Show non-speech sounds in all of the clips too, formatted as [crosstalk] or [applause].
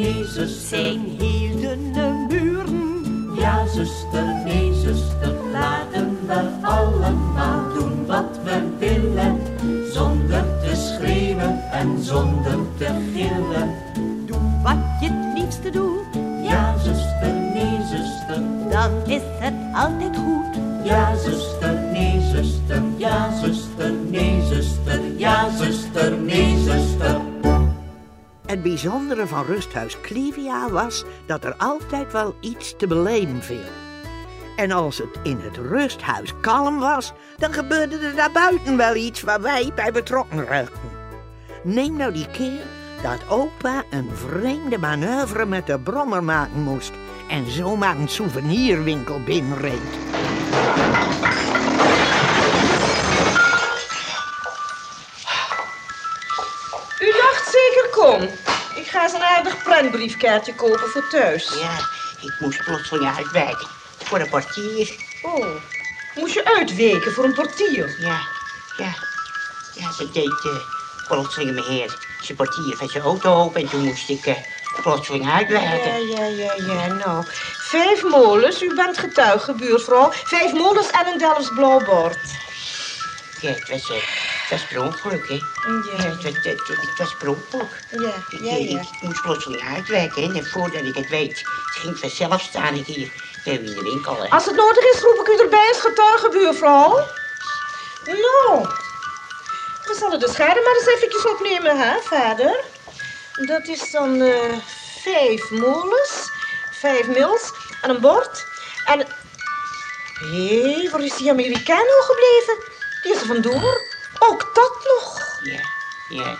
Ja, zuster, nee, zuster. Bijzondere van rusthuis Clivia was dat er altijd wel iets te beleven viel. En als het in het rusthuis kalm was, dan gebeurde er daarbuiten wel iets waar wij bij betrokken raakten. Neem nou die keer dat opa een vreemde manoeuvre met de brommer maken moest en zomaar een souvenirwinkel binnenreed. U dacht zeker kom. Aardig prentbriefkaartje kopen voor thuis. Ja, ik moest plotseling uitwijken voor een portier. Oh, moest je uitweken voor een portier? Ja, ja. Ja, ze deed uh, plotseling meneer zijn portier van zijn auto open en toen moest ik uh, plotseling uitwijken. Ja, ja, ja, ja, nou. Vijf molens, u bent getuige, buurvrouw. Vijf molens en een Delfts blauw bord. Ja, het was, uh, was per ongeluk, hè. Ja, Het was, het, het was per ongeluk. ja, Ik, ja, ja. ik moest plotseling uitwijken hè, en voordat ik het weet, ging vanzelf staan ik hier bij in de winkel. hè. Als het nodig is, roep ik u erbij als getuige, buurvrouw. Nou, we zullen de schade maar eens eventjes opnemen, hè, vader? Dat is dan eh, vijf molens, vijf mils en een bord. En... Hé, waar is die Amerikaan nou gebleven? Die is er vandoor. Ook dat nog. Ja, ja,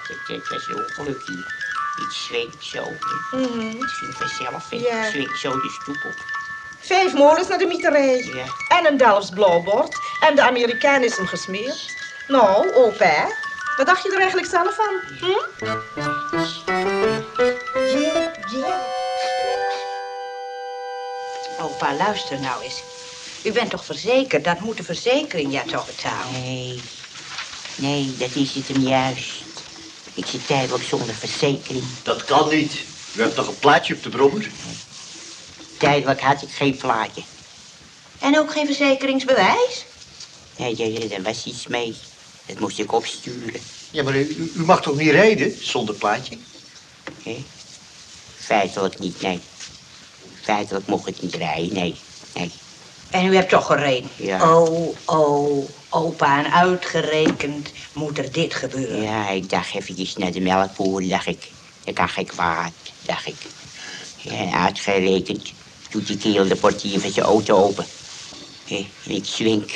was een ongeluk hier. Het zweet zo. Mhm. Het ging vanzelf, hè. Ja. Het zweet zo de stoep op. Vijf molens naar de mieterij. Ja. En een Delfts blauwbord. En de Amerikaan is hem gesmeerd. Nou, opa, wat dacht je er eigenlijk zelf van? Hm? Ja, ja. Opa, luister nou eens. U bent toch verzekerd? Dat moet de verzekering ja toch betalen? Nee, nee, dat is het hem juist. Ik zit tijdelijk zonder verzekering. Dat kan niet. U hebt nog een plaatje op de brommer? Tijdelijk had ik geen plaatje. En ook geen verzekeringsbewijs? Nee, nee, daar was iets mee. Dat moest ik opsturen. Ja, maar u, u mag toch niet rijden zonder plaatje? Hè? Feitelijk niet, nee. Feitelijk mocht ik niet rijden, nee. Nee. En u hebt toch gereden? Ja. Oh, oh, opa, en uitgerekend moet er dit gebeuren. Ja, ik dacht eventjes naar de melkboer, dacht ik. Dat kan geen kwaad, dacht ik. En uitgerekend doet die kerel de portier van zijn auto open. En ik zwink.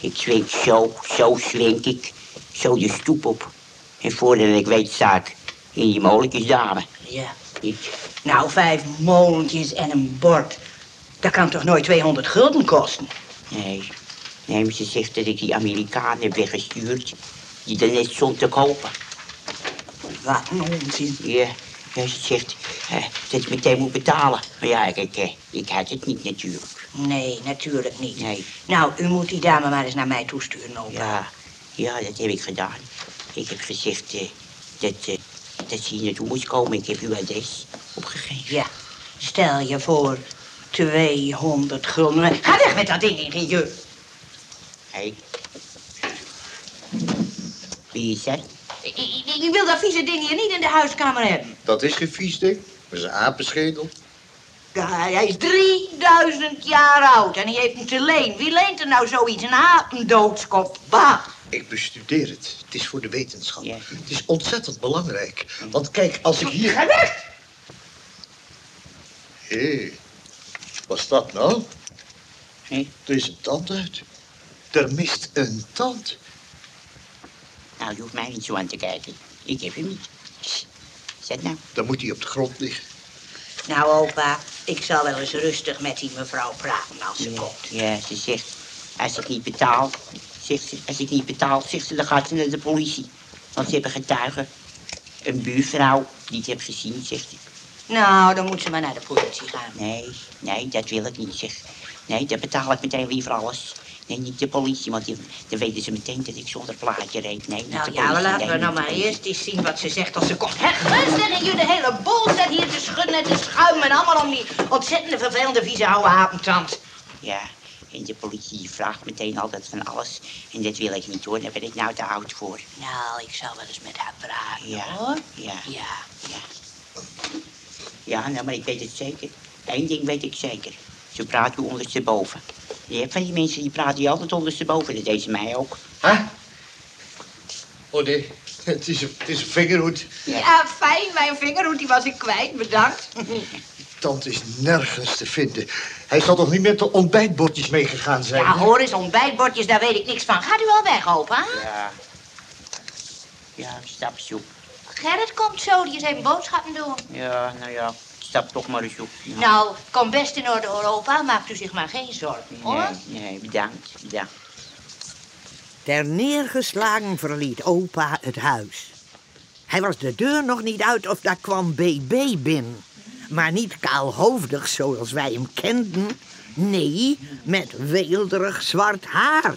Ik zwink zo, zo zwink ik. Zo de stoep op. En voordat ik weet sta ik in die molentjes dame. Ja. Ik, Nou, vijf molentjes en een bord. Dat kan toch nooit 200 gulden kosten? nee, nee, ze zegt dat ik die Amerikaan heb weggestuurd. Die er net stond te kopen. Wat een onzin. Ja, ja ze zegt eh, dat ik meteen moet betalen. Maar ja, ik, ik, eh, ik had het niet natuurlijk. Nee, natuurlijk niet. Nee. Nou, u moet die dame maar eens naar mij toesturen, opa. Ja, ja, dat heb ik gedaan. Ik heb gezegd eh, dat, eh, dat ze hier naartoe moest komen. Ik heb uw adres opgegeven. Ja, stel je voor 200 gulden. Ga weg met dat ding, ingenieur. Hé. Wie is dat? Ik, ik- ik wil dat vieze ding hier niet in de huiskamer hebben. Dat is geen vies ding. Dat is een apenschedel. Ja, hij is 3000 jaar oud en hij heeft hem te leen. Wie leent er nou zoiets? Een apendoodskop. Bah. Ik bestudeer het. Het is voor de wetenschap. Ja. Het is ontzettend belangrijk. Want kijk, als ik hier... Ga weg! Hé, wat is dat nou? Hé? Er is een tand uit. Er mist een tand. Nou, je hoeft mij niet zo aan te kijken. Ik heb hem niet. Zet nou. Dan moet hij op de grond liggen. Nou, opa, ik zal wel eens rustig met die mevrouw praten als ze Ja, komt. ja, ze zegt, als ik niet betaal, zegt ze, als ik niet betaal, zegt ze, dan gaat ze naar de politie. Want ze hebben getuigen. Een buurvrouw die het heeft gezien, zegt ze. Nou, dan moet ze maar naar de politie gaan. Nee, nee, dat wil ik niet, zeg. Nee, dan betaal ik meteen liever alles. Nee, niet de politie, want die, dan weten ze meteen dat ik zonder plaatje reed. Nee, niet Nou de ja, politie. we laten we nou maar eerst eens zien wat ze zegt als ze komt. Rustig en jullie de hele boel staat hier te schudden en te schuimen. En allemaal om die ontzettende vervelende vieze oude apentand. Ja, en de politie vraagt meteen altijd van alles. En dat wil ik niet hoor, daar ben ik nou te oud voor. Nou, ik zal wel eens met haar praten, Ja, hoor. ja, Ja. ja. Ja, nou, maar ik weet het zeker. Eén ding weet ik zeker. Ze praten ondersteboven. Je hebt van die mensen die praten je altijd ondersteboven. Dat deed ze mij ook. Huh? Oh nee, [laughs] het is een, het is een vingerhoed. Ja, fijn. Mijn vingerhoed die was ik kwijt. Bedankt. [laughs] Tand is nergens te vinden. Hij zal toch niet met de ontbijtbordjes meegegaan zijn? Ja, hoor eens, ontbijtbordjes, daar weet ik niks van. Gaat u al weg, opa? Ja. Ja, stapsoep. Gerrit komt zo, die is even boodschappen doen. Ja, nou ja, stap toch maar eens op. Ja. Nou, kom best in orde, hoor, opa. Maakt u zich maar geen zorgen, hoor. Nee, nee, bedankt, bedankt. Ter neergeslagen verliet opa het huis. Hij was de deur nog niet uit of daar kwam BB binnen. Maar niet kaalhoofdig zoals wij hem kenden. Nee, met weelderig zwart haar.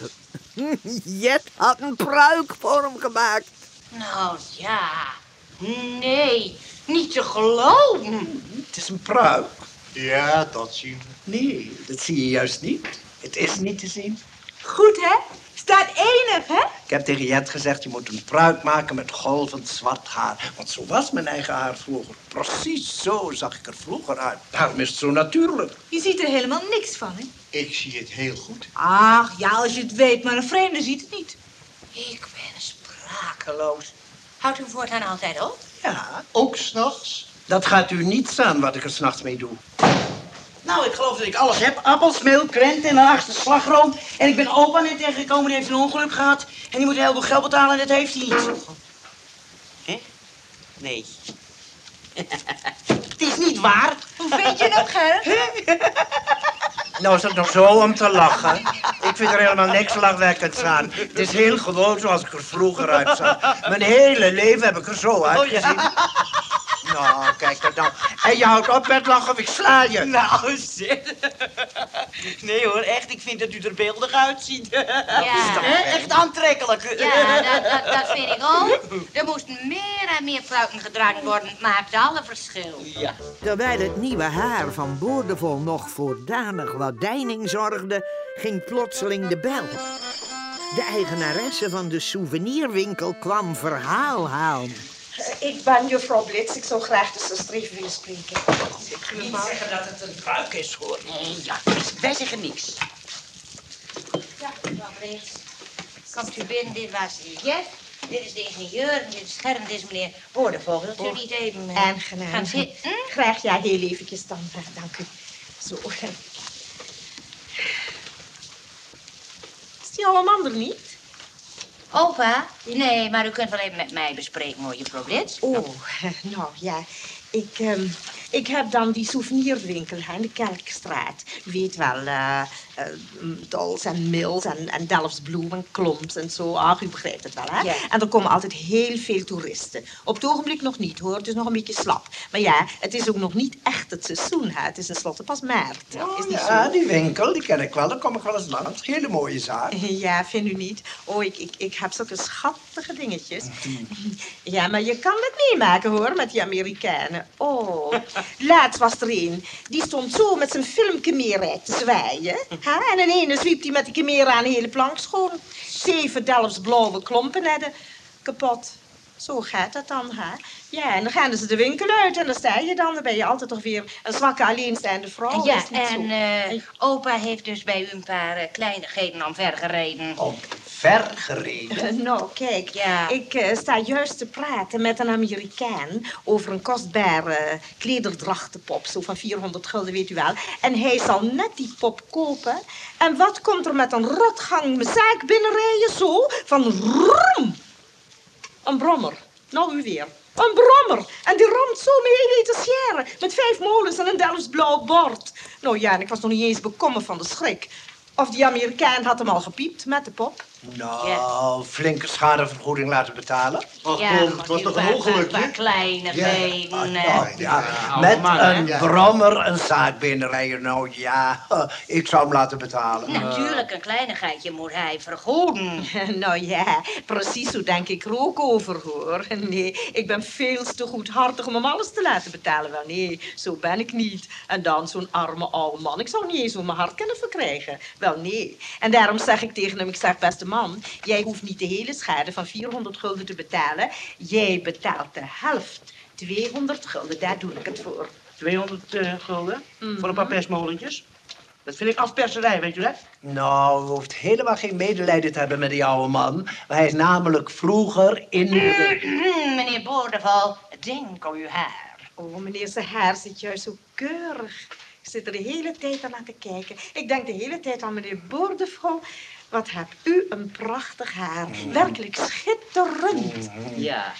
[laughs] Jet had een pruik voor hem gemaakt. Nou, ja. Nee, niet te geloven. Het is een pruik. Ja, dat zien we. Nee, dat zie je juist niet. Het is niet te zien. Goed, hè? Staat enig, hè? Ik heb tegen Jet gezegd, je moet een pruik maken met golvend zwart haar. Want zo was mijn eigen haar vroeger. Precies zo zag ik er vroeger uit. Daarom is het zo natuurlijk. Je ziet er helemaal niks van, hè? Ik zie het heel goed. Ach, ja, als je het weet, maar een vreemde ziet het niet. Ik ben sprakeloos. Houdt u voortaan altijd op? Ja, Ook s'nachts? dat gaat u niet aan wat ik er s'nachts mee doe. Nou, ik geloof dat ik alles heb. Appels, melk, krenten en een achtste slagroom. En ik ben opa net tegengekomen, die heeft een ongeluk gehad. En die moet heel veel geld betalen en dat heeft hij niet. Hè? Nee. [laughs] Het is niet waar. Hoe vind je dat, Gerrit? [laughs] Nou is het nog zo om te lachen. Ik vind er helemaal niks lachwekkends aan. Het is heel gewoon zoals ik er vroeger uitzag. Mijn hele leven heb ik er zo uitgezien. Nou, kijk dat nou. En je houdt op met lachen of ik sla je. Nou, zeg. Nee hoor, echt. Ik vind dat u er beeldig uitziet. Ja. Hè? Echt aantrekkelijk. Ja, dat, dat, dat vind ik ook. Er moest meer en meer pruiken gedragen worden. Het maakt alle verschil. Ja. Terwijl het nieuwe haar van Boordevol nog voor danig wat deining zorgde, ging plotseling de bel. De eigenaresse van de souvenirwinkel kwam verhaal halen. Ik ben juffrouw Blitz. Ik zou graag de zuster willen spreken. Niet zeggen dat het een pruik is hoor. Nee, ja, wij zeggen niks. Ja, mevrouw Brits. Komt u binnen, dit was Jet. Dit is de ingenieur en dit is Germ, dit is meneer Boordevol. Wilt u niet even eh, Aangenaam. gaan zitten? Graag, ja, heel eventjes dan. Eh, Dank u. Zo. Is die allemaal er niet? Opa? Nee, maar u kunt wel even met mij bespreken, hoor, juffrouw Brits. Oh, [laughs] nou ja. Ik, ehm, ik heb dan die souvenirwinkel hè, in de Kerkstraat. U weet wel, eh, Dolls en Mills en, en Delfts Bloem en Klomps en zo. Ach, u begrijpt het wel, hè? Ja. En er komen altijd heel veel toeristen. Op het ogenblik nog niet, hoor. Het is nog een beetje slap. Maar ja, het is ook nog niet echt het seizoen, hè. Het is tenslotte pas maart. Oh, is niet ja, zo? die winkel, die ken ik wel. Daar kom ik wel eens langs. Hele mooie zaak. [laughs] Ja, vindt u niet? Oh, ik, ik, ik heb zulke schattige dingetjes. Ja, maar je kan het meemaken, hoor, met die Amerikanen. Oh, [laughs] laatst was er een. Die stond zo met zijn filmkemeer te zwaaien. Hè, En in ene zwiep hij met die kemeer aan een hele plank schoon. Zeven Delfts blauwe klompen hadden kapot. Zo gaat dat dan, hè? Ja, en dan gaan ze de winkel uit en dan sta je dan. Dan ben je altijd toch weer een zwakke alleenstaande vrouw. ja, Is het niet zo? en eh, opa heeft dus bij u een paar eh, kleinigheden omvergereden. Op ver gereden. [laughs] Nou, kijk, Ja. ik eh, sta juist te praten met een Amerikaan over een kostbare klederdrachtenpop, zo van 400 gulden, weet u wel. En hij zal net die pop kopen. En wat komt er met een rotgang mijn zaak binnenrijden, zo, van rom. Een brommer. Nou, u weer. Een brommer. En die ramt zo mijn hele etagère. Met vijf molens en een Delfts blauw bord. Nou ja, en ik was nog niet eens bekomen van de schrik. Of die Amerikaan had hem al gepiept met de pop. Nou, flinke schadevergoeding laten betalen. Och, Ja, het was toch een paar- ongeluk, paar hè? kleinigheden. Ja, eh. ja, oude met man, een Ja. brommer een zaak binnenrijden. Nou ja, [laughs] ik zou hem laten betalen. Natuurlijk, een kleinigheidje moet hij vergoeden. [laughs] Nou ja, precies zo denk ik er ook over, hoor. Nee, ik ben veel te goedhartig om hem alles te laten betalen. Wel, nee, zo ben ik niet. En dan zo'n arme oude man. Ik zou niet eens om mijn hart kunnen verkrijgen. Wel, nee. En daarom zeg ik tegen hem, ik zeg, beste man... jij hoeft niet de hele schade van 400 gulden te betalen. Jij betaalt de helft. 200 gulden, daar doe ik het voor. 200 eh, gulden voor een paar persmolentjes. Dat vind ik afperserij, weet je dat? Nou, u hoeft helemaal geen medelijden te hebben met die oude man. Hij is namelijk vroeger in... de- Meneer Boordeval, denk om uw haar. Oh, meneer, zijn haar zit juist zo keurig. Ik zit er de hele tijd aan te kijken. Ik denk de hele tijd aan meneer Boordevol. Wat hebt u een prachtig haar. Werkelijk schitterend. Ja.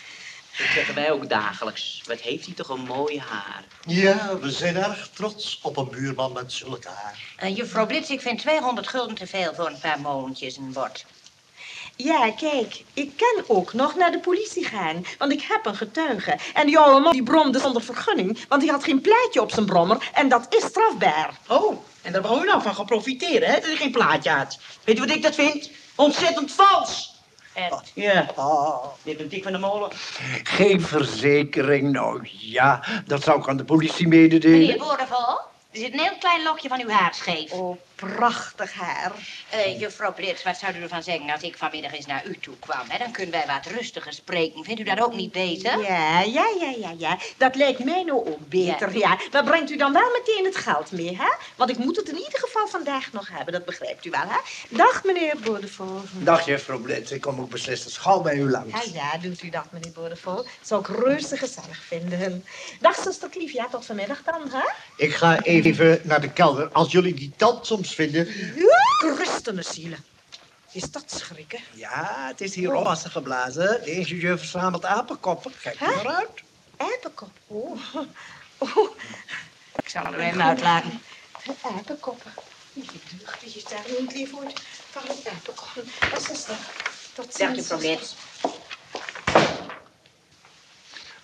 Dat zeggen wij ook dagelijks. Wat heeft hij toch een mooi haar. Ja, we zijn erg trots op een buurman met zulke haar. Eh, juffrouw Blitz, ik vind 200 gulden te veel voor een paar molentjes en een bord. Ja, kijk, ik kan ook nog naar de politie gaan, want ik heb een getuige. En die oude man die bromde zonder vergunning, want hij had geen plaatje op zijn brommer en dat is strafbaar. Oh, en daar begon u nou van geprofiteren, hè? Dat hij geen plaatje had. Weet je wat ik dat vind? Ontzettend vals. En Ja, Oh, dit ben ik van de molen. geen verzekering, nou ja, dat zou ik aan de politie meneer mededelen. Boordeval, er zit een heel klein lokje van uw haar scheef. Oh, prachtig haar. Eh, juffrouw Blitz, wat zou u ervan zeggen als ik vanmiddag eens naar u toe kwam? Hè? Dan kunnen wij wat rustiger spreken. Vindt u dat ook niet beter? Ja, ja, ja, ja, ja. Dat lijkt mij nou ook beter, Ja. ja. Maar brengt u dan wel meteen het geld mee, hè? Want ik moet het in ieder geval vandaag nog hebben, dat begrijpt u wel, hè? Dag, meneer Boordevol. Dag, juffrouw Blitz. Ik kom ook beslist gauw bij u langs. Ja, ja, doet u dat, meneer Boordevol. Zou ik reuze gezellig vinden. Dag, zuster Klief. Ja, tot vanmiddag dan, hè? Ik ga even naar de kelder. Als jullie die tand soms vinden... Christene zielen. Is dat schrikken? Ja, het is hier oppassen geblazen. De ingenieur verzamelt apenkoppen. Kijk Hè? eruit. Apenkop. Oh. oh. Ik zal er even uitlaten. Apenkoppen. Die deugdjes daar niet lief wordt van een apenkop. Dat is dat. Tot Dag, ziens. juffrouw Blitz.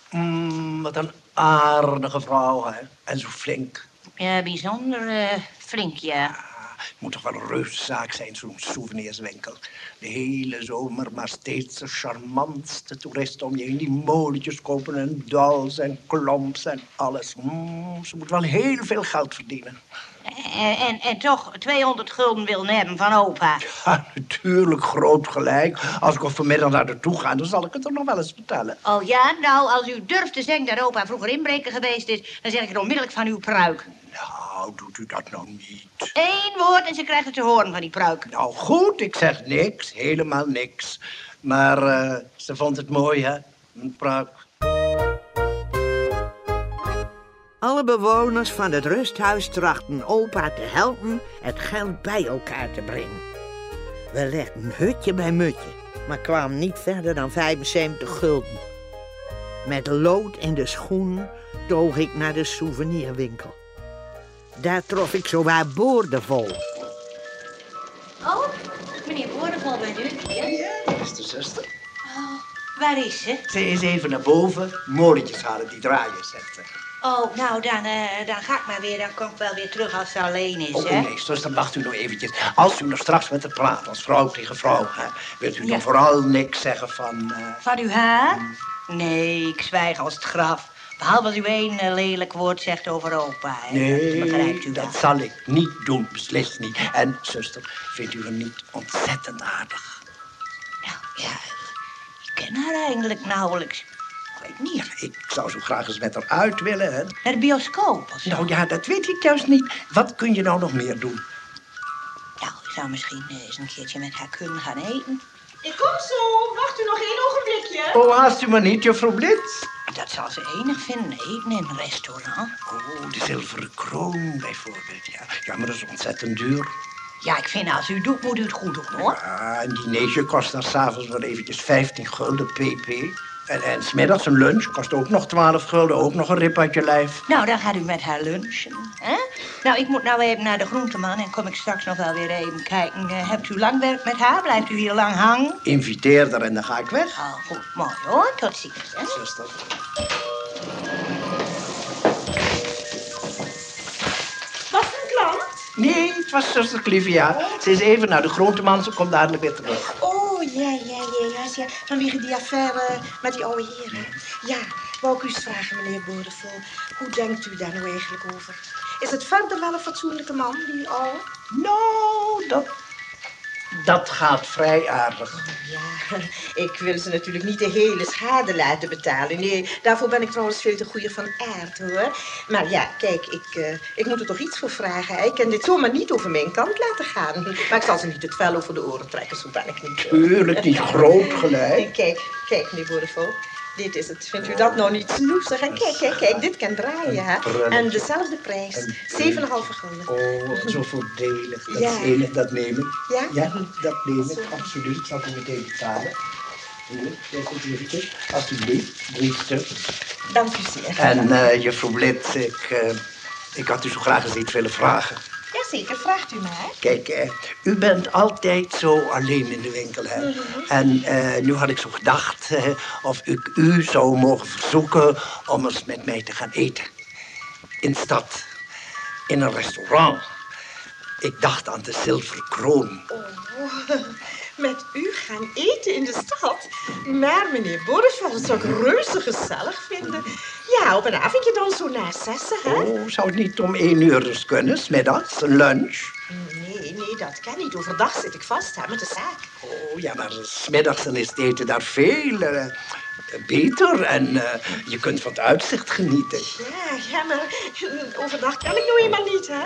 Mm, wat een aardige vrouw, hè. En zo flink. Ja, bijzonder eh, flink, ja. Het moet toch wel een reuszaak zijn, zo'n souvenirswinkel. De hele zomer maar steeds de charmantste toeristen om je heen. Die molentjes kopen en dals en klomps en alles. Mm, ze moet wel heel veel geld verdienen. En, en, en toch 200 gulden wil hebben van opa. Ja, natuurlijk groot gelijk. Als ik vanmiddag naar toe ga, dan zal ik het er nog wel eens vertellen. Oh ja, nou, als u durft te zeggen dat opa vroeger inbreker geweest is... dan zeg ik het onmiddellijk van uw pruik. Nou, doet u dat nou niet. Eén woord en ze krijgt het te horen van die pruik. Nou goed, ik zeg niks, helemaal niks. Maar eh, ze vond het mooi, hè? Een pruik. Alle bewoners van het rusthuis trachten opa te helpen het geld bij elkaar te brengen. We legden hutje bij mutje, maar kwamen niet verder dan 75 gulden. Met lood in de schoen toog ik naar de souvenirwinkel. Daar trof ik zowaar boordevol. Oh, meneer Boordevol, bent u hier? Ja, dat is de zuster. Oh, waar is ze? Ze is even naar boven, molletjes halen, die draaien, zegt ze. Oh, nou, dan, eh, dan ga ik maar weer. Dan kom ik wel weer terug als ze alleen is, Oh hè? nee, zuster, wacht u nog eventjes. Als u nog straks met haar praat, als vrouw tegen vrouw, hè, wilt u Ja. dan vooral niks zeggen van... eh, Van uw haar? Nee, ik zwijg als het graf. Behalve als u één eh, lelijk woord zegt over opa, hè? Nee, Begrijpt u dat dat? zal ik niet doen, beslist niet. En, zuster, vindt u hem niet ontzettend aardig? Nou, ja, ik ken haar eigenlijk nauwelijks. Ik weet niet. Ik zou zo graag eens met haar uit willen, hè. Naar de bioscoop of zo. Nou ja, dat weet ik juist niet. Wat kun je nou nog meer doen? Nou, ik zou misschien eh, eens een keertje met haar kunnen gaan eten. Ik kom zo. Wacht u nog één ogenblikje. Oh, haast u maar niet, juffrouw Blitz. Dat zal ze enig vinden, eten in een restaurant. Oh, de zilveren kroon bijvoorbeeld, ja. Ja, maar dat is ontzettend duur. Ja, ik vind als u doet, moet u het goed doen, hoor. Ja, een dinertje kost dan s'avonds wel eventjes 15 gulden pp. En, en smiddags een lunch kost ook nog 12 gulden, ook nog een rip uit je lijf. Nou, dan gaat u met haar lunchen, hè? Nou, ik moet nou even naar de groenteman en kom ik straks nog wel weer even kijken. Eh, hebt u lang werk met haar? Blijft u hier lang hangen? Inviteer haar en dan ga ik weg. Oh, goed, mooi hoor. Tot ziens. Hè? Zuster. Was het een klant? Nee, het was zuster Clivia. Ze is even naar de groenteman, ze komt dadelijk weer terug. Vanwege die affaire met die oude heren. Ja, wou ik u vragen, meneer Boordevol. Hoe denkt u daar nou eigenlijk over? Is het verder wel een fatsoenlijke man, die oude? Nou, dat, dat gaat vrij aardig. Ja, ik wil ze natuurlijk niet de hele schade laten betalen. Nee, daarvoor ben ik trouwens veel te goeie van aard, hoor. Maar ja, kijk, ik, eh, ik moet er toch iets voor vragen. Ik kan dit zomaar niet over mijn kant laten gaan. Maar ik zal ze niet het vel over de oren trekken, zo ben ik niet. Tuurlijk niet groot gelijk. [laughs] Kijk, kijk, meneer Boordevol. Dit is het. Vindt u dat nou niet snoezig? En kijk, kijk, kijk, dit kan draaien, hè? En dezelfde prijs. 7,5 gulden. Oh, zo voordelig. Dat Ja. is enig, dat neem ik. Ja? Ja, dat neem ik, absoluut. Ik zal het meteen betalen. Alsjeblieft, drie stuks. Dank u zeer. En eh juffrouw Blit, ik, eh, ik had u zo graag eens iets willen vragen. Jazeker, vraagt u maar. Kijk, eh, u bent altijd zo alleen in de winkel, hè? En eh, nu had ik zo gedacht eh, of ik u zou mogen verzoeken om eens met mij te gaan eten. In de stad. In een restaurant. Ik dacht aan de Zilveren Kroon. Oh, [laughs] met u gaan eten in de stad? Maar meneer Borisval, dat zou ik reuze gezellig vinden. Ja, op een avondje dan zo na zessen, hè? Oh, zou het niet om één uur eens kunnen, 's middags, een lunch? Nee, nee, dat kan niet. Overdag zit ik vast, hè, met de zaak. Oh, ja, maar 's middags dan is het eten daar veel eh, beter. En eh, je kunt van het uitzicht genieten. Ja, ja, maar overdag kan ik nou eenmaal niet, hè?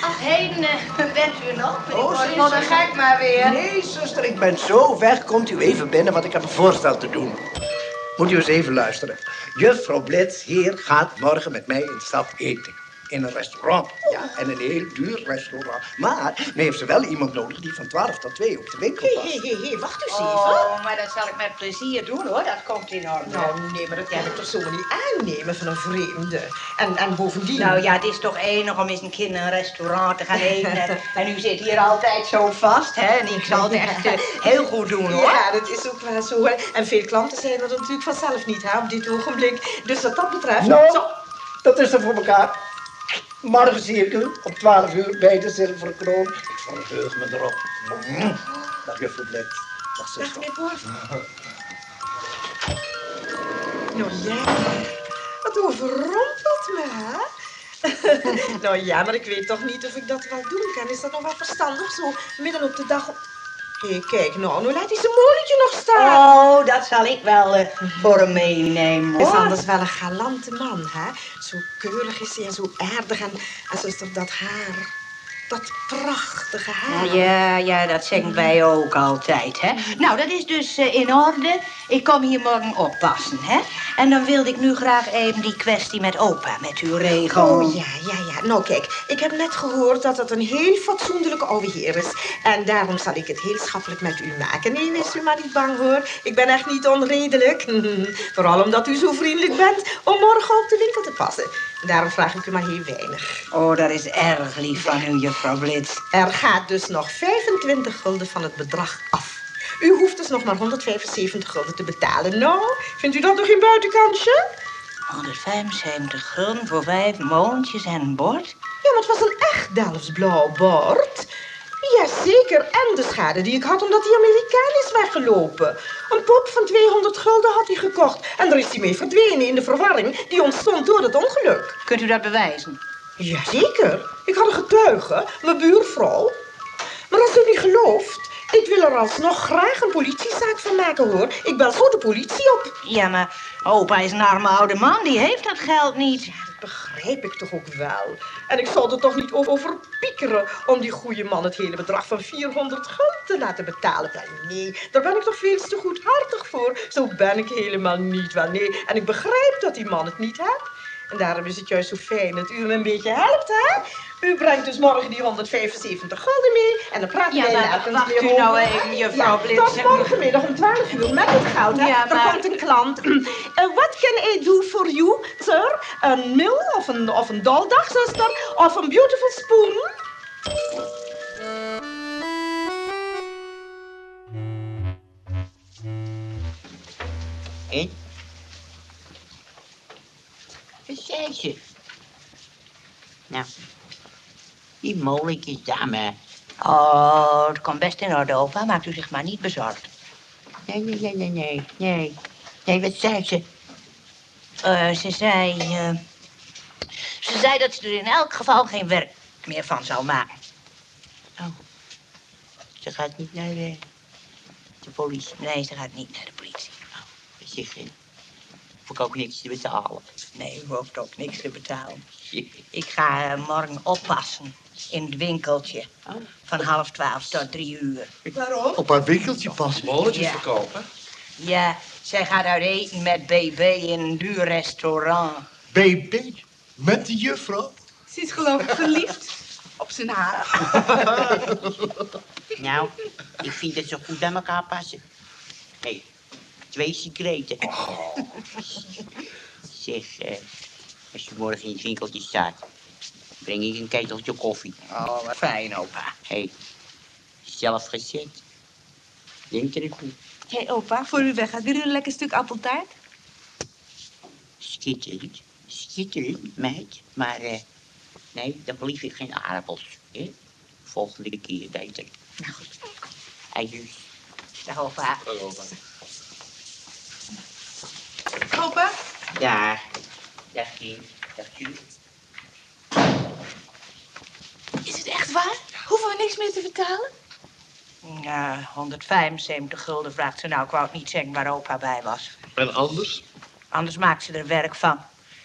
Ach, heen, eh, bent u nog? Oh, je. dan ga ik maar weer. Nee, zuster, ik ben zo weg. Komt u even binnen, want ik heb een voorstel te doen. Moet u eens even luisteren. Juffrouw Blitz hier gaat morgen met mij in de stad eten. In een restaurant. Ja, en een heel duur restaurant. Maar nu heeft ze wel iemand nodig die van 12 tot 2 op de winkel past. hé, hé, hé, wacht eens even. Oh, maar dat zal ik met plezier doen, hoor. Dat komt in orde. Nou, nee, maar dat kan ik toch zomaar niet aannemen van een vreemde. En, en bovendien... Nou ja, het is toch enig om eens een keer in een restaurant te gaan eten. [laughs] en u zit hier altijd zo vast, hè? En ik zal het [laughs] echt eh, heel goed doen, hoor. Ja, dat is ook wel zo. Hè. En veel klanten zijn er natuurlijk vanzelf niet hè, op dit ogenblik. Dus wat dat betreft... Nou, Zo. dat is er voor elkaar. Morgen zie ik u om 12 uur bij de Zilveren Kroon. Ik verheug me erop. Dag, juffrouw Blitz. Dag, Dag, meneer Boer. [laughs] Nou ja, wat overrompelt me, hè? [laughs] nou ja, maar ik weet toch niet of ik dat wel doen kan. Is dat nog wel verstandig, zo midden op de dag... Kijk nou, nu laat hij zijn molentje nog staan. Oh, dat zal ik wel eh, voor hem meenemen, Is hoor. anders wel een galante man, hè? Zo keurig is hij en zo aardig. En, en zuster, dat haar. Dat prachtige haar. Ja, ja, dat zeggen wij ook altijd, hè. Nou, dat is dus eh, in orde. Ik kom hier morgen oppassen, hè. En dan wilde ik nu graag even die kwestie met opa met u regelen. Oh ja, ja, ja. Nou kijk, ik heb net gehoord dat het een heel fatsoenlijke oude heer is. En daarom zal ik het heel schappelijk met u maken. Nee, wees u maar niet bang hoor. Ik ben echt niet onredelijk. [laughs] Vooral omdat u zo vriendelijk bent om morgen op de winkel te passen. Daarom vraag ik u maar heel weinig. Oh, dat is erg lief van u, juffrouw Blitz. Er gaat dus nog 25 gulden van het bedrag af. U hoeft dus nog maar 175 gulden te betalen. Nou, vindt u dat nog geen buitenkantje? 175 gulden voor vijf moontjes en een bord? Ja, maar het was een echt Delfts blauw bord. Jazeker, en de schade die ik had omdat die Amerikaan is weggelopen. Een pop van 200 gulden had hij gekocht. En daar is hij mee verdwenen in de verwarring die ontstond door het ongeluk. Kunt u dat bewijzen? Jazeker, ik had een getuige, mijn buurvrouw. Maar als u niet gelooft, ik wil er alsnog graag een politiezaak van maken hoor. Ik bel zo de politie op. Ja, maar opa is een arme oude man. Die heeft dat geld niet. Dat begrijp ik toch ook wel. En ik zal er toch niet over, piekeren om die goede man het hele bedrag van 400 gulden te laten betalen. Nee, daar ben ik toch veel te goedhartig voor. Zo ben ik helemaal niet wel. Nee, en ik begrijp dat die man het niet heeft. En daarom is het juist zo fijn dat u hem een beetje helpt, hè? U brengt dus morgen die 175 gulden mee en dan praten Ja, wij later wacht weer u over, nou even, juffrouw ja, Blitz. Tot morgenmiddag om 12 uur met het goud, hè? Ja, Er komt een klant. Uh, [clears throat] what can I do for you, sir? Een mil of een, of een doldagzuster of een beautiful spoon? En? Wat zei ze? Nou, die molletjes, dame. Oh, het komt best in orde, opa. Maakt u zich maar niet bezorgd. Nee, nee, nee, nee, nee, nee. Nee, wat zei ze? Eh, ze zei... eh, ze zei dat ze er in elk geval geen werk meer van zou maken. Ze gaat niet naar de, politie. Nee, ze gaat niet naar de politie. Zeg, eh, hoef ik ook niks te betalen. Nee, u hoeft ook niks te betalen. Ik ga eh, morgen oppassen in het winkeltje. Van half twaalf tot drie uur. Waarom? Op haar winkeltje pas. Molletjes Ja. verkopen? Ja, zij gaat uit eten met BB in een duur restaurant. BB, met de juffrouw. Ze is geloof ik verliefd [laughs] op zijn haar. [laughs] Nou, ik vind dat ze goed bij elkaar passen. Hé, hey, twee secreten. [laughs] Zeg, eh, als je morgen in het winkeltje staat, breng ik een keteltje koffie. Oh, wat fijn, opa. Hé, hey, zelf gezet. Denk er niet. Hé hey, opa, voor u weg gaat, wil u een lekker stuk appeltaart? Schitterend, schitterend, meid. Maar, eh, nee, dan blief ik geen aardappels. Hè? Volgende keer beter. Nou goed. Adieu. Dag, opa. Opa? Dag. Dag, kind. Dag. Is het echt waar? Hoeven we niks meer te betalen? Ja, 175 gulden vraagt ze nou. Ik wou het niet zeggen waar opa bij was. En anders? Anders maakt ze er werk van.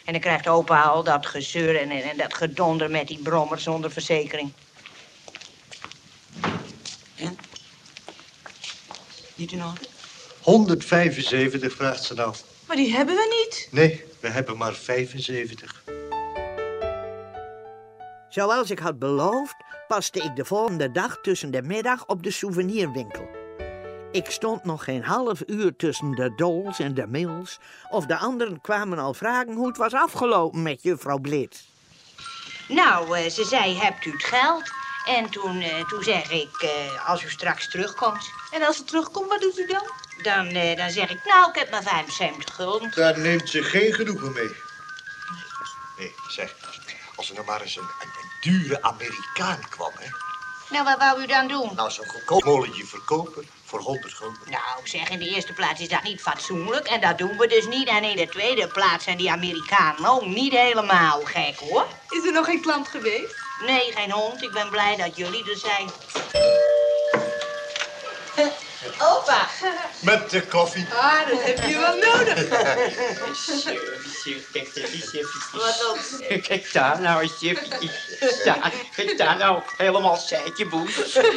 En dan krijgt opa al dat gezeur en, en, en dat gedonder met die brommer zonder verzekering. Niet in orde? 175 vraagt ze nou. Maar die hebben we niet. Nee, we hebben maar 75. Zoals ik had beloofd, paste ik de volgende dag tussen de middag op de souvenirwinkel. Ik stond nog geen half uur tussen de Dols en de Mills, of de anderen kwamen al vragen hoe het was afgelopen met juffrouw Blitz. Nou, eh, ze zei, hebt u het geld? En toen, eh, toen zeg ik, eh, als u straks terugkomt... En als ze terugkomt, wat doet u dan? Dan, eh, dan zeg ik, nou, ik heb maar 75 gulden. Daar neemt ze geen genoegen mee. Nee, zeg, als er nou maar eens een, een, een dure Amerikaan kwam, hè. Nou, wat wou u dan doen? Nou, zo'n goedkoop molletje verkopen voor 100 gulden. Nou, zeg, in de eerste plaats is dat niet fatsoenlijk. En dat doen we dus niet. En in de tweede plaats zijn die Amerikanen ook niet helemaal gek, hoor. Is er nog geen klant geweest? Nee, geen hond. Ik ben blij dat jullie er zijn. Opa. [laughs] Met de koffie. Ah, dat heb je wel nodig. Kijk. Wat dan? [laughs] Kijk daar nou eens kijk daar nou, helemaal zijtje boes. Zeg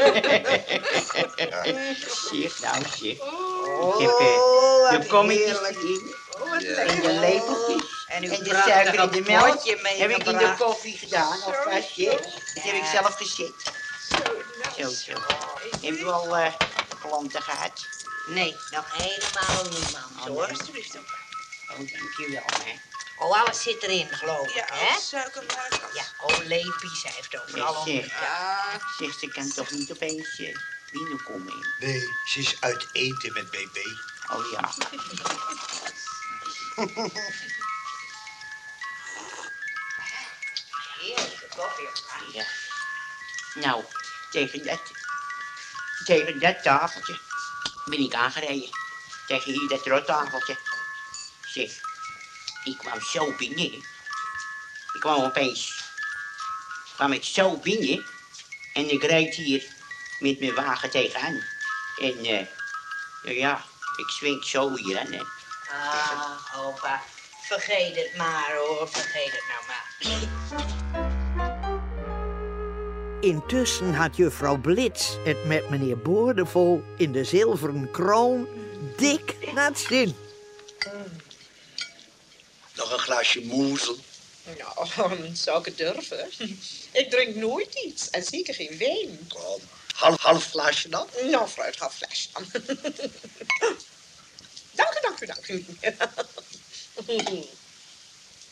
nou, zeg. Ik heb eh, de kommetjes erin. En de lepeltjes. En, En de suiker en de melk heb ik in de koffie gedaan, of wat je? Dat heb ik zelf gezet. Zo, zo. Heb je al eh, klanten gehad? Nee, nog helemaal niemand, hoor. Alsjeblieft, opa. Oh, dankjewel, hè. Oh, alles zit erin, geloof ik, hè? suikermelk. Ja, oh, lepie, zij heeft overal om. zeg, zeg, ze kan toch niet opeens eh, binnenkomen? Nee, ze is uit eten met BB. Oh ja. [laughs] Nou, tegen dat, tegen dat tafeltje ben ik aangereden. Tegen hier dat rottafeltje. Zeg, ik kwam zo binnen. Ik kwam opeens, kwam ik zo binnen en ik reed hier met mijn wagen tegenaan. En eh, ja, ik swing zo hier aan. Ah, opa. Vergeet het maar, hoor. Vergeet het nou maar. Intussen had juffrouw Blitz het met meneer Boordevol in de zilveren kroon dik naar het zin. Nog een glaasje moezel. Nou, [laughs] zou ik het durven? Ik drink nooit iets en zeker geen wijn. Kom, half, half glaasje dan? Nou, fruit, half flesje dan. [laughs] dank u, dank u, dank u. [laughs]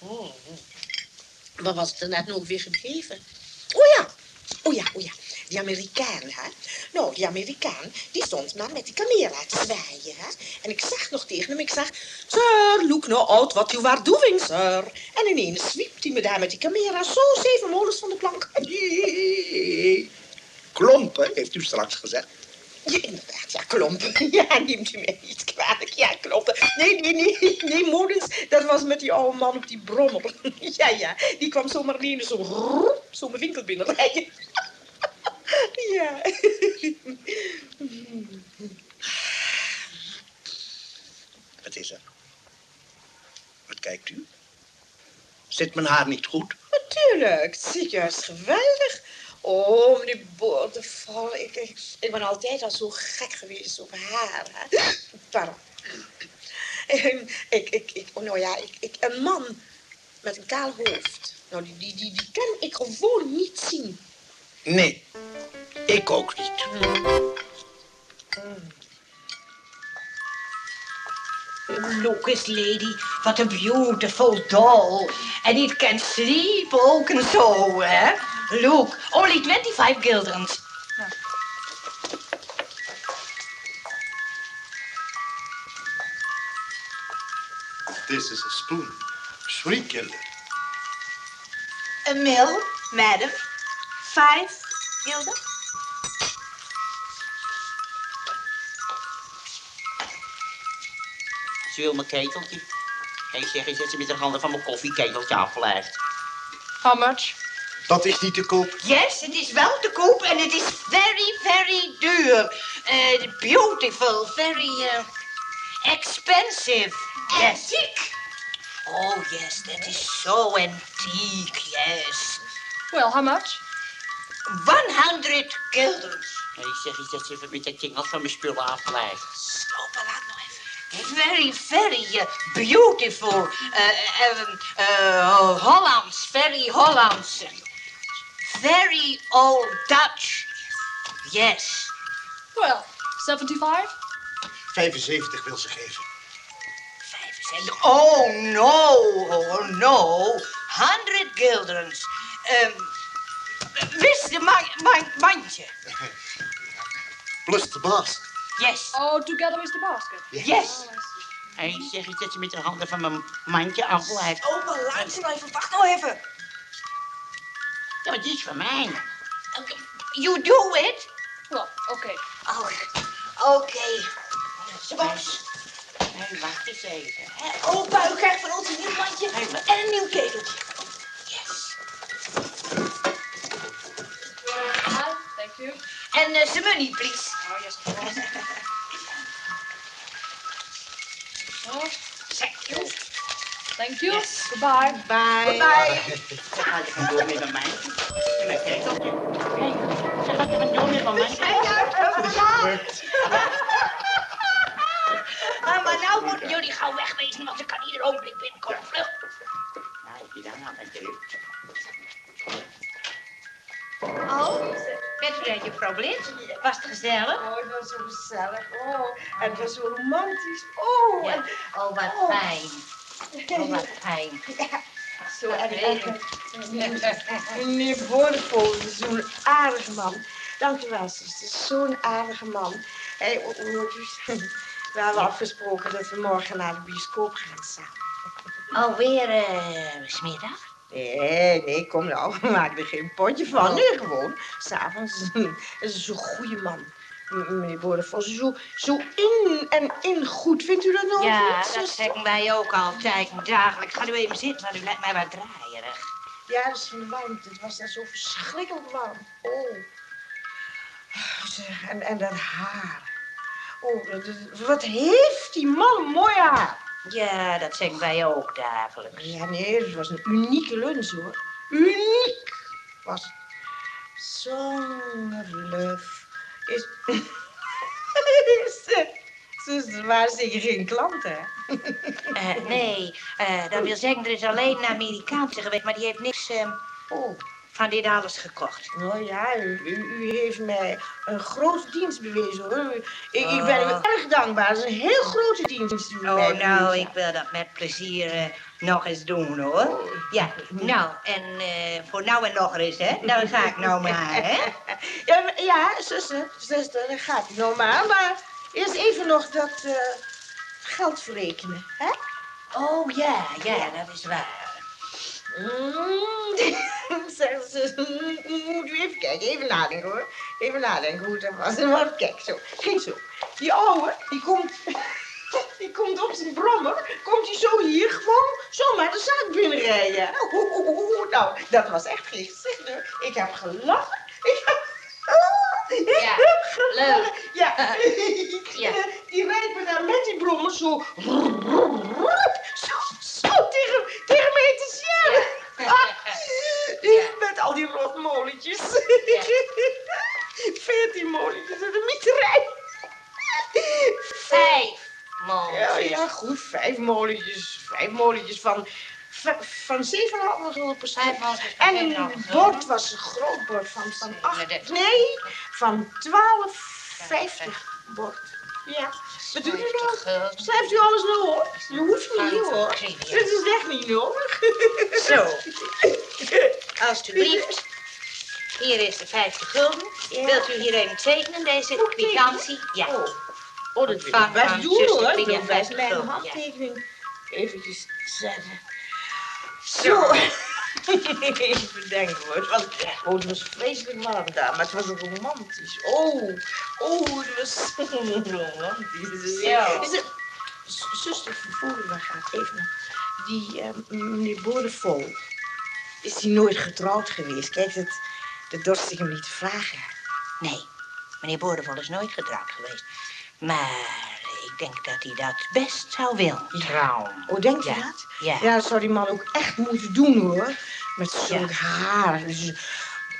Oh. Waar was het er net nog weer gebleven? Oh ja, oh ja, oh ja. Die Amerikaan, hè? Nou, die Amerikaan, die stond maar met die camera te zwaaien, hè? En ik zeg nog tegen hem, ik zeg... Sir, look no out what you are doing, sir. En ineens zwiept hij me daar met die camera zo zeven molens van de plank. Klompen, heeft u straks gezegd. Ja, inderdaad, ja, klompen. [laughs] Ja, neemt u mij niet kwalijk. Ja, klompen. Nee, nee, nee, nee, molens. Dat was met die oude man op die brommer. [laughs] Ja, ja, die kwam zomaar ineens zo, rrr, zo mijn winkel binnenrijden. [laughs] Ja. Wat is er? Wat kijkt u? Zit mijn haar niet goed? Natuurlijk, het zit juist geweldig. Oh, meneer Boordevol, ik, ik, ik ben altijd al zo gek geweest op haar. Hè? Pardon. Ehm, Ik, ik, ik, oh, nou ja, ik, ik, een man met een kaal hoofd. Nou, die, die, die, die kan ik gewoon niet zien. Nee, ik ook niet. Look lady. Wat een beautiful doll. En it can sleep ook en zo, hè? Look, only 25 guildens. This is a spoon. Sweet gilder. A mill, madam. Five guildens. Ze wil mijn keteltje. Hé, zeg eens dat ze met haar handen van mijn koffieketeltje afblijft. How much? Dat is niet te koop. Yes, het is wel te koop en het is very, very duur. Eh, beautiful, very eh, expensive. Yes. Oh, yes, that is so antique, yes. Well, how much? 100 guildens. Hé, zeg eens dat ze met dat ding af van mijn spullen afblijft. Stoppen, laat nog even. Very, very uh, beautiful. Uh, um, uh, Hollands, very Hollands. Very old Dutch. Yes. Well, 75? 75 wil ze geven. Oh, no, oh, no. 100 guildens. Um, wist de man, man, mandje? [laughs] Plus de baas. Yes. Oh, together with the basket? Yes. Hé, zeg eens dat ze met haar handen van mijn mandje afblijft. Oh, maar laat ze nou even. Wacht nou even. Ja, die is van mij. You do it? Well, okay. Oh, oké. Sebas. Nee, wacht eens even. Opa, u krijgt van ons een nieuw mandje en een nieuw keteltje. Yes. Hi, thank you. En uh, some money, please. Oh, yes, of course. [laughs] Oh, Thank you. Goodbye. Bye. Bye. Zeg, ga je vandoor met mijn mandje? En mijn keteltje. Hé, zeg, ga je vandoor met mijn mandje? Ah, maar nou moeten jullie gauw wegwezen, want ze kan ieder ogenblik binnenkomen. Vlug. Nou, je daar nou aan terug? Oh, bent u je probleem? Was het gezellig? Oh, het was zo gezellig. Oh, en het was zo romantisch. Oh, en, Oh, wat Oh. fijn. Oh, wat fijn. zo en, en, Meneer Boordevol is zo'n aardige man. Dank u wel. Zo'n aardige man. Oh, we hebben afgesproken dat we morgen naar de bioscoop gaan samen. Alweer uh, smiddag? Nee, nee, kom nou. [laughs] Maken er geen potje van. Nee, gewoon. S'avonds. [laughs] Dat is zo'n goede man. Meneer Boordevol, zo, zo in en in goed. Vindt u dat nou Ja, dat zeggen wij ook altijd dagelijks. Ga nu even zitten, want u lijkt mij wat draaierig. Ja, dat is van de warmte. Het was daar zo verschrikkelijk warm. Oh. En, en dat haar. Oh, dat, dat- wat heeft die man mooi haar. Ja, dat zeggen wij ook dagelijks. Ja, nee, het was een unieke luns, hoor. Uniek was het. Zonderluf. Is... Zuster, waren zeker geen klanten, hè? Eh, nee, eh, dat wil zeggen, er is alleen een Amerikaanse geweest, maar die heeft niks eh, Oh, van dit alles gekocht. nou ja, u, u, heeft mij een grote dienst bewezen, hoor. Ik, ik ben u Oh. erg dankbaar. Het is een heel grote dienst mij Oh, nou, bewezen ik wil dat met plezier eh, nog eens doen, hoor. Ja, nou, en eh, voor nou en nog eens, hè. Dan ga ik nou maar, hè. Ja, ja zuster, zuster, dat gaat nou maar. Maar eerst even nog dat eh, geld verrekenen, hè? Oh, ja, ja, dat is waar. Mm, [laughs] zeg, ze, moet u even kijken, even nadenken hoor. Even nadenken hoe er was. [laughs] Maar kijk, zo, ging zo. Die ouwe, die komt, [laughs] die komt op zijn brommer, komt hij zo hier gewoon zomaar de zaak binnenrijden. Nou, dat was echt geestig. hoor. Ik heb gelachen. Ik heb, Ja, leuk. [laughs] Ja. [laughs] Ja. Die rijdt me daar met die brommer zo, zo, [laughs] zo tegen, tegen mij te sjellen. Met al die rotmolentjes. Veertien molentjes en een mieterij. Vijf Ja, molentjes. ja, goed. Vijf molentjes. Vijf molentjes van, van, van 7,5 gulden. En een bord was een groot bord van, van acht. dat- Nee, van 12,50 bord. Ja. Wat doet u nou? gulden. Schrijft u alles nou op? Je hoeft niet hoor. Het is echt niet nodig. Zo, [laughs] alstublieft. Hier is de 50 gulden. Ja. Wilt u hier even tekenen, deze kwitantie? Ja. Oh, oh dat Van- best doen hoor. Ik Pia wil best 50 mijn gulden, ja. handtekening eventjes zetten. Zo. [laughs] Even denken hoor. Het was, oh, het was vreselijk warm daar, maar het was ook romantisch. Oh, oh, het was [laughs] romantisch. Zo. Is het, zuster vervoeren, daar gaat even. Die eh, meneer Boordevol, is hij nooit getrouwd geweest? Kijk, dat, dat dorst ik hem niet te vragen. Nee, meneer Boordevol is nooit getrouwd geweest. Maar ik denk dat hij dat best zou willen, trouwen. Oh, denkt u Ja. dat? Ja. Ja, dat zou die man ook echt moeten doen, hoor. Met zulk haar. Dus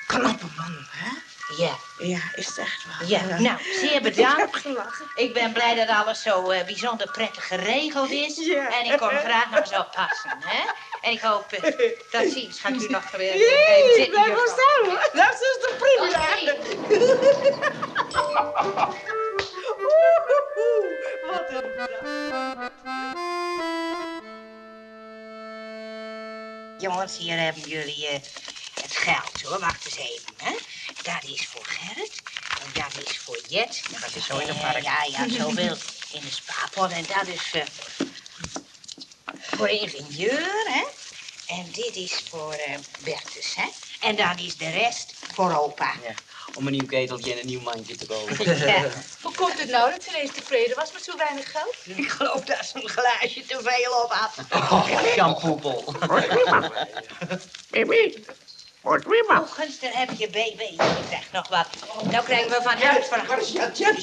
knappe man, hè? Ja, Ja, is het echt waar? ja. Nou, zeer [laughs] Ik heb bedankt. gelachen. Ik ben blij dat alles zo eh, bijzonder prettig geregeld is. Ja. En ik kom graag nog eens oppassen, hè? En ik hoop, eh, tot ziens. Gaat u [laughs] nog Jee, zitten, blijf juffrouw. staan, hoor. Dat is toch prima. Jongens, hier hebben jullie eh, het geld, hoor. Wacht eens even, hè. Dat is voor Gerrit. En dat is voor Jet. Dat is zo in de park. ja, ja, zoveel in de spaarpot. En dat is eh, voor de ingenieur, hè. En dit is voor eh Bertus, hè. En dan is de rest voor opa. Ja, om een nieuw keteltje en een nieuw mandje te kopen. [laughs] Ja. [laughs] Hoe komt het nou dat ze ineens tevreden was met zo weinig geld? [laughs] Ik geloof dat ze een glaasje te veel op had. Oh, shampoopel. Oh, Gunster, heb je baby? Ik zeg nog wat. Nou krijgen we van huis van huis.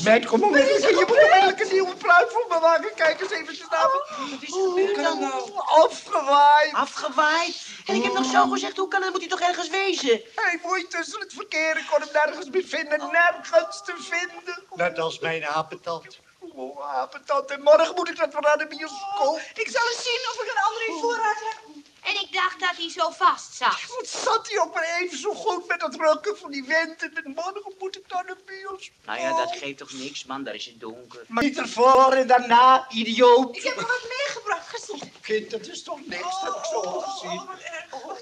Meid, kom maar mee. Je moet eigenlijk een nieuwe pruik voor me maken. Kijk eens even samen. Wat is er gebeurd dan nou? Afgewaaid. Afgewaaid. En ik heb nog zo gezegd, hoe kan het? Moet hij toch ergens wezen? Hij woei tussen het verkeer. Ik kon hem nergens meer vinden. Nergens te vinden. Net als mijn apetant. Oh, apetant. En morgen moet ik dat weer naar de bioscoop. Ik zal eens zien of ik een andere in voorraad heb. En ik dacht dat hij zo vast zat. Wat zat hij ook maar even zo goed met dat rukken van die wind. En morgen moet ik naar de bioscoop. Nou ja, dat geeft toch niks, man. Daar is het donker. Maar niet ervoor en daarna, idioot. Ik heb er wat meegebracht, gezien. Kind, dat is toch niks, dat heb ik zo gezien. wat erg. Oh.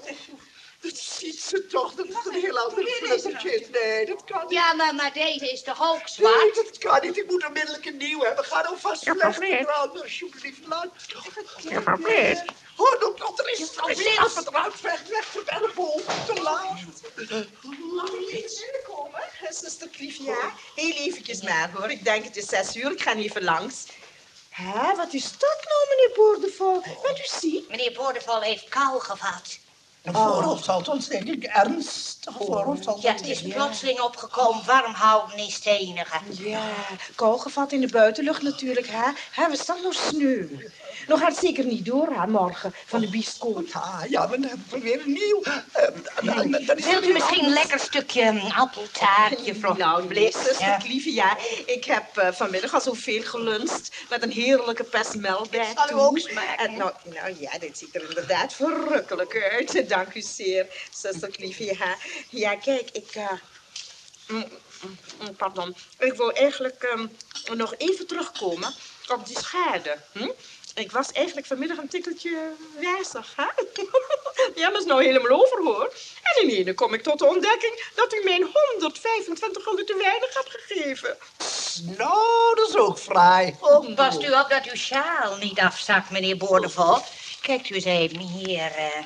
Dat ziet ze toch, dat het een heel ander is. Nee, dat kan niet. Ja, maar, maar deze is toch ook Nee, zwart? dat kan niet. Ik moet onmiddellijk een nieuw hebben. Ga nou vast fles branden, alsjeblieft. Laat Oh, nog, nog, er is, er is af het eruit. Weg, weg, van Elleboog. Te laat. Iets binnenkomen, zuster Clivia. Heel eventjes maar hoor. Ik denk het is zes uur. Ik ga even langs. Hé, wat is dat nou, meneer Boordevol? Wat u ziet? Meneer Boordevol heeft kou gevat. Een voorhoofdsaltontsteking, ernstig Ja, voorhoofdsaltontsteking. het is plotseling opgekomen. Warm houden is het enige. Ja, kou gevat in de buitenlucht natuurlijk, hè? hè we staan nog sneu. Nog gaat het zeker niet door, hè, morgen, van de bioscoop. Ah, ja, dan hebben we weer een nieuw. Eh, Wilt u misschien een lekker stukje mm, appeltaartje, mevrouw? Nou, nee, zuster Ja. Clivia. Ik heb eh, vanmiddag al zoveel geluncht. Met een heerlijke pesmel bij. zal u ook smaken. En nou, nou ja, dit ziet er inderdaad verrukkelijk uit. [laughs] Dank u zeer, zuster Clivia. Ja, kijk, ik... eh, mm, mm, mm, Pardon. Ik wil eigenlijk ehm, nog even terugkomen op die schade. Hm? Ik was eigenlijk vanmiddag een tikkeltje wijzig, hè? Die hebben ze nou helemaal over, hoor. En in ene kom ik tot de ontdekking dat u mij 125 gulden te weinig hebt gegeven. Nou, dat is ook fraai. Oh, past u op dat uw sjaal niet afzakt, meneer Boordevol. Kijkt u eens even, hier eh,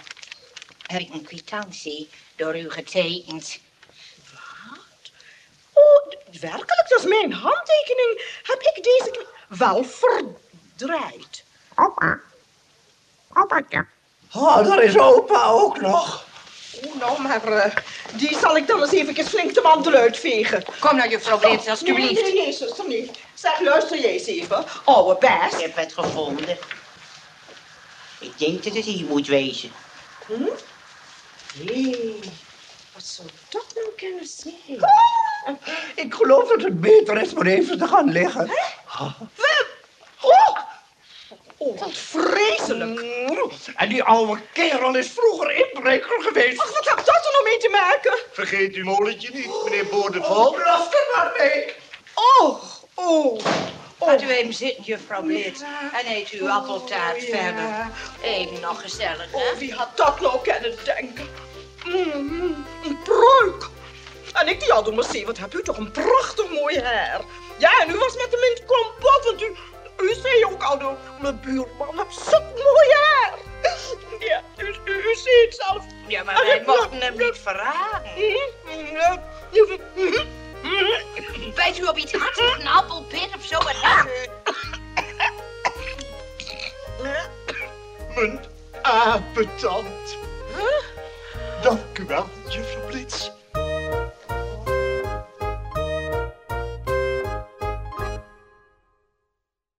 heb ik een kwitantie door u getekend. Oh, d- werkelijk, dat is mijn handtekening. Heb ik deze wel verdraaid? Opa. Opaatje. Oh, daar is opa ook nog. Oh, nou, maar eh, die zal ik dan eens even flink de mantel uitvegen. Kom nou, juffrouw Blitz, alstublieft. Nee, nee, nee, zuster, nee. Zeg, luister jij eens even. Oude baas. Ik heb het gevonden. Ik denk dat het hier moet wezen. Hm? Hé, wat zou dat nou kunnen zijn? Ik geloof dat het beter is maar even te gaan liggen. Oh, oh wat vreselijk. En die oude kerel is vroeger inbreker geweest. Ach, wat heb dat er nou mee te maken? Vergeet uw molentje niet, meneer Boordevol. Blaf er maar mee. Oh, oh. Gaat u even zitten, juffrouw Blitz. En eet uw Oh, appeltaart verder. Even nog gezellig, hè? Oh, wie had dat nou kunnen denken? Mm, een pruik. En ik die al doe maar zien, wat hebt u toch een prachtig mooi haar. Ja, en u was met hem in het kompot, want u, u zei ook al, mijn buurman heeft zo'n mooi haar. Ja, u, u, u ziet zelf. Ja, maar wij [laughs] mochten hem niet verraden. Bijt u op iets hard, een appelpit of zo? Hebt u? Mijn apetand. Dank u wel, juffrouw.